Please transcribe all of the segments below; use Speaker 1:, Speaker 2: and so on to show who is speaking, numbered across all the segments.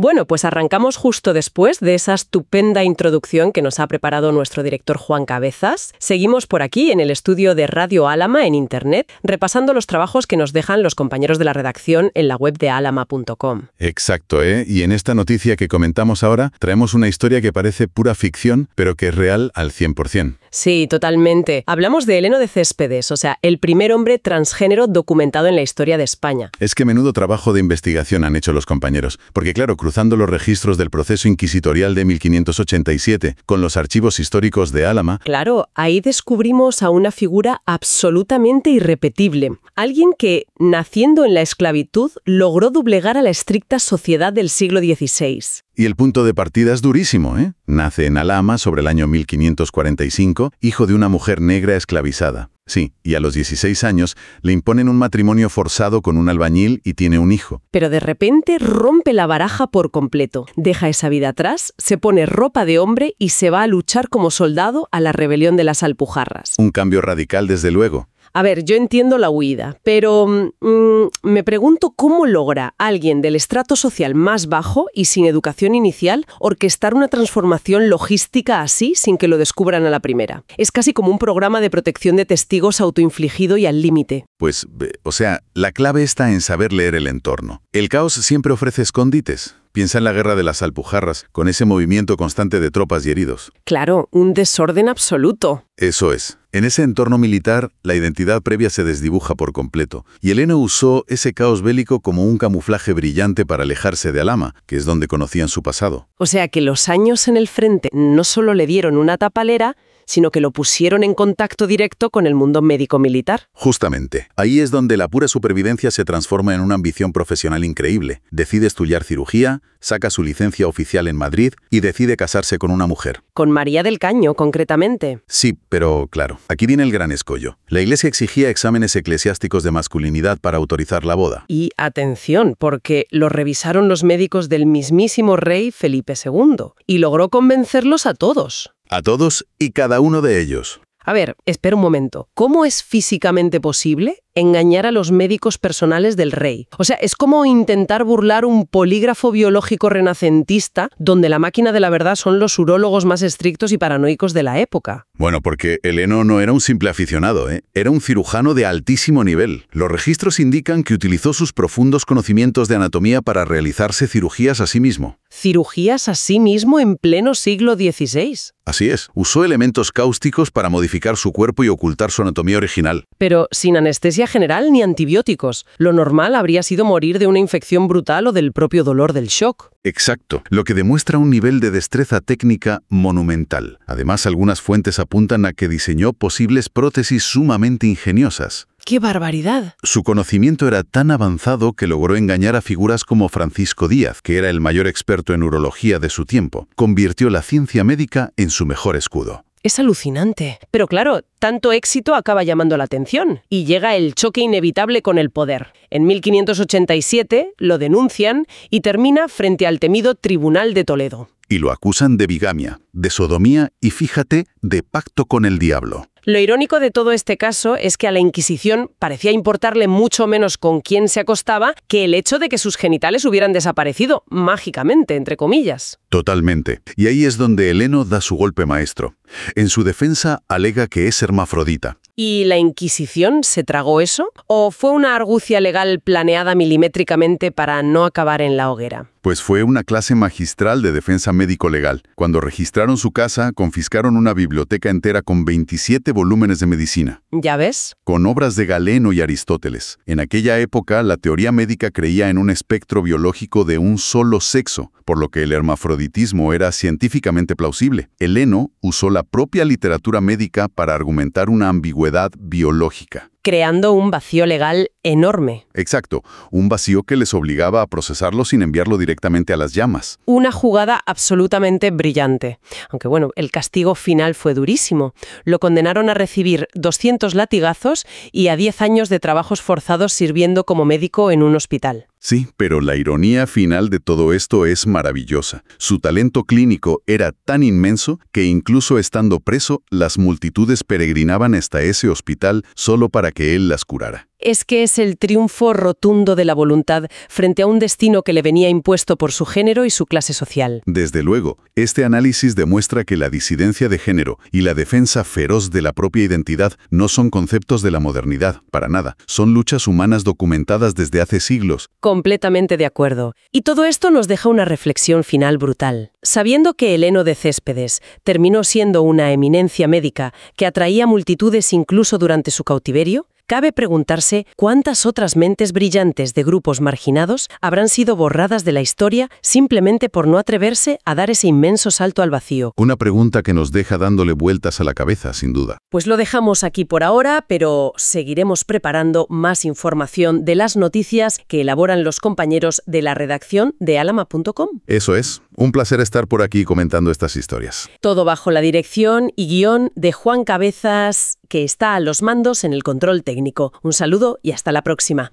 Speaker 1: bueno, pues arrancamos justo después de esa estupenda introducción que nos ha preparado nuestro director Juan Cabezas. Seguimos por aquí en el estudio de Radio Álama en Internet, repasando los trabajos que nos dejan los compañeros de la redacción en la web de álama.com.
Speaker 2: Exacto, ¿eh? Y en esta noticia que comentamos ahora, traemos una historia que parece pura ficción, pero que es real al 100%.
Speaker 1: Sí, totalmente. Hablamos de Heleno de Céspedes, o sea, el primer hombre transgénero documentado en la historia de España.
Speaker 2: Es que menudo trabajo de investigación han hecho los compañeros, porque claro, cruzando los registros del proceso inquisitorial de 1587 con los archivos históricos de Álama...
Speaker 1: Claro, ahí descubrimos a una figura absolutamente irrepetible. Alguien que, naciendo en la esclavitud, logró doblegar a la estricta sociedad del siglo XVI.
Speaker 2: Y el punto de partida es durísimo, ¿eh? Nace en Alama sobre el año 1545, hijo de una mujer negra esclavizada. Sí, y a los 16 años le imponen un matrimonio forzado con un albañil y tiene un hijo.
Speaker 1: Pero de repente rompe la baraja por completo. Deja esa vida atrás, se pone ropa de hombre y se va a luchar como soldado a la rebelión de las Alpujarras.
Speaker 2: Un cambio radical, desde luego.
Speaker 1: A ver, yo entiendo la huida, pero mm, me pregunto cómo logra alguien del estrato social más bajo y sin educación inicial orquestar una transformación logística así sin que lo descubran a la primera. Es casi como un programa de protección de testigos autoinfligido y al límite.
Speaker 2: Pues, o sea, la clave está en saber leer el entorno. El caos siempre ofrece escondites. Piensa en la guerra de las Alpujarras, con ese movimiento constante de tropas y heridos.
Speaker 1: Claro, un desorden absoluto.
Speaker 2: Eso es. En ese entorno militar, la identidad previa se desdibuja por completo, y Elena usó ese caos bélico como un camuflaje brillante para alejarse de Alama, que es donde conocían su pasado.
Speaker 1: O sea que los años en el frente no solo le dieron una tapalera, sino que lo pusieron en contacto directo con el mundo médico-militar.
Speaker 2: Justamente. Ahí es donde la pura supervivencia se transforma en una ambición profesional increíble. Decide estudiar cirugía, saca su licencia oficial en Madrid y decide casarse con una mujer.
Speaker 1: Con María del Caño, concretamente.
Speaker 2: Sí, pero claro, aquí viene el gran escollo. La Iglesia exigía exámenes eclesiásticos de masculinidad para autorizar la boda.
Speaker 1: Y atención, porque lo revisaron los médicos del mismísimo rey Felipe II y logró convencerlos a todos.
Speaker 2: A todos y cada uno de ellos.
Speaker 1: A ver, espera un momento. ¿Cómo es físicamente posible engañar a los médicos personales del rey. O sea, es como intentar burlar un polígrafo biológico renacentista donde la máquina de la verdad son los urólogos más estrictos y paranoicos de la época.
Speaker 2: Bueno, porque Heleno no era un simple aficionado, ¿eh? era un cirujano de altísimo nivel. Los registros indican que utilizó sus profundos conocimientos de anatomía para realizarse cirugías a sí mismo.
Speaker 1: ¿Cirugías a sí mismo en pleno siglo XVI?
Speaker 2: Así es, usó elementos cáusticos para modificar su cuerpo y ocultar su anatomía original.
Speaker 1: Pero sin anestesia general ni antibióticos. Lo normal habría sido morir de una infección brutal o del propio dolor del shock.
Speaker 2: Exacto, lo que demuestra un nivel de destreza técnica monumental. Además, algunas fuentes apuntan a que diseñó posibles prótesis sumamente ingeniosas.
Speaker 1: ¡Qué barbaridad!
Speaker 2: Su conocimiento era tan avanzado que logró engañar a figuras como Francisco Díaz, que era el mayor experto en urología de su tiempo. Convirtió la ciencia médica en su mejor escudo.
Speaker 1: Es alucinante. Pero claro, tanto éxito acaba llamando la atención y llega el choque inevitable con el poder. En 1587 lo denuncian y termina frente al temido Tribunal de Toledo.
Speaker 2: Y lo acusan de bigamia, de sodomía y, fíjate, de pacto con el diablo.
Speaker 1: Lo irónico de todo este caso es que a la Inquisición parecía importarle mucho menos con quién se acostaba que el hecho de que sus genitales hubieran desaparecido, mágicamente, entre comillas.
Speaker 2: Totalmente. Y ahí es donde Heleno da su golpe maestro. En su defensa alega que es hermafrodita.
Speaker 1: ¿Y la Inquisición se tragó eso? ¿O fue una argucia legal planeada milimétricamente para no acabar en la hoguera?
Speaker 2: Pues fue una clase magistral de defensa médico-legal. Cuando registraron su casa, confiscaron una biblioteca entera con 27 volúmenes de medicina.
Speaker 1: ¿Ya ves?
Speaker 2: Con obras de Galeno y Aristóteles. En aquella época, la teoría médica creía en un espectro biológico de un solo sexo, por lo que el hermafroditismo era científicamente plausible. Heleno usó la propia literatura médica para argumentar una ambigüedad biológica
Speaker 1: creando un vacío legal enorme.
Speaker 2: Exacto, un vacío que les obligaba a procesarlo sin enviarlo directamente a las llamas.
Speaker 1: Una jugada absolutamente brillante. Aunque bueno, el castigo final fue durísimo. Lo condenaron a recibir 200 latigazos y a 10 años de trabajos forzados sirviendo como médico en un hospital.
Speaker 2: Sí, pero la ironía final de todo esto es maravillosa. Su talento clínico era tan inmenso que incluso estando preso, las multitudes peregrinaban hasta ese hospital solo para que él las curara
Speaker 1: es que es el triunfo rotundo de la voluntad frente a un destino que le venía impuesto por su género y su clase social.
Speaker 2: Desde luego, este análisis demuestra que la disidencia de género y la defensa feroz de la propia identidad no son conceptos de la modernidad, para nada. Son luchas humanas documentadas desde hace siglos.
Speaker 1: Completamente de acuerdo. Y todo esto nos deja una reflexión final brutal. Sabiendo que Heleno de Céspedes terminó siendo una eminencia médica que atraía multitudes incluso durante su cautiverio, Cabe preguntarse cuántas otras mentes brillantes de grupos marginados habrán sido borradas de la historia simplemente por no atreverse a dar ese inmenso salto al vacío.
Speaker 2: Una pregunta que nos deja dándole vueltas a la cabeza, sin duda.
Speaker 1: Pues lo dejamos aquí por ahora, pero seguiremos preparando más información de las noticias que elaboran los compañeros de la redacción de alama.com.
Speaker 2: Eso es. Un placer estar por aquí comentando estas historias.
Speaker 1: Todo bajo la dirección y guion de Juan Cabezas, que está a los mandos en el control técnico. Un saludo y hasta la próxima.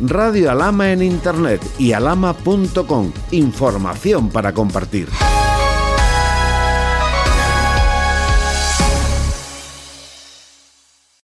Speaker 3: Radio Alama en Internet y alama.com. Información para compartir.